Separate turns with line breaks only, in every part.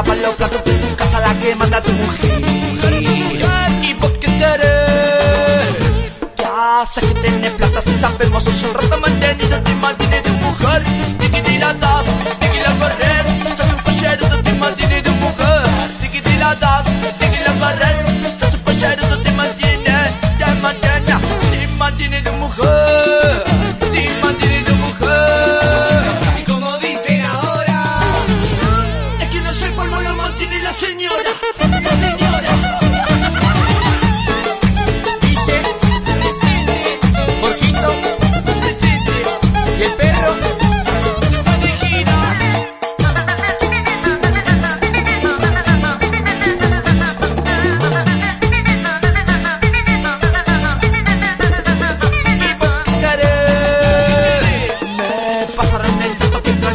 lava los platos de tu casa, la que manda tu mujer. ¿Y vos qué querés? Ya sé que tenés plata, si sabemos, sos un rato mantenido, te mantiene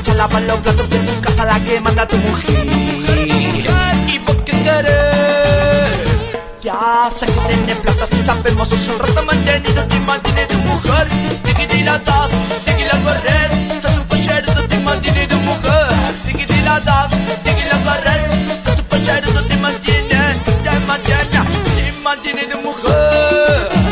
plancha lava los platos de tu casa la que manda tu mujer. ¿Y vos qué querés? Ya sé que tenés plata si sabemos un rato mantenido te mantiene de mujer. Te que la das, te que la correr, sos un pollero te mantiene de mujer. Te que la das, te que la correr, sos un pollero te mantiene, te mantiene, te mantiene de mujer.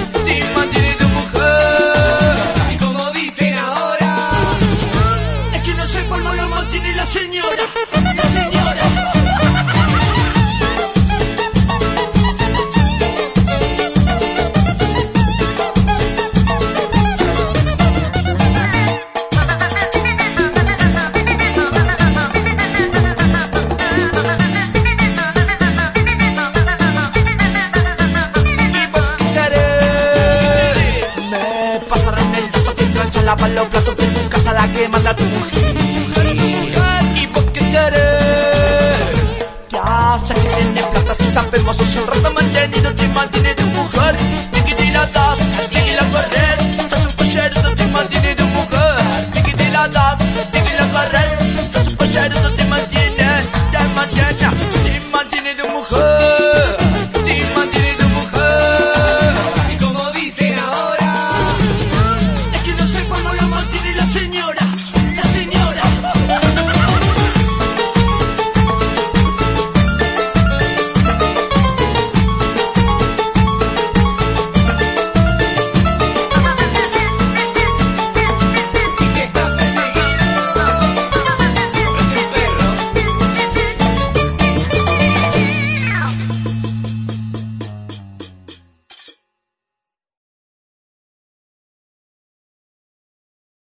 lavan los platos de tu casa, la que manda tu mujer. ¿Y por qué quieres? ¿Qué haces que tienes plata si sabemos? Sos el rato mantenido, te mantiene tu mujer. Te quitas, te quitas,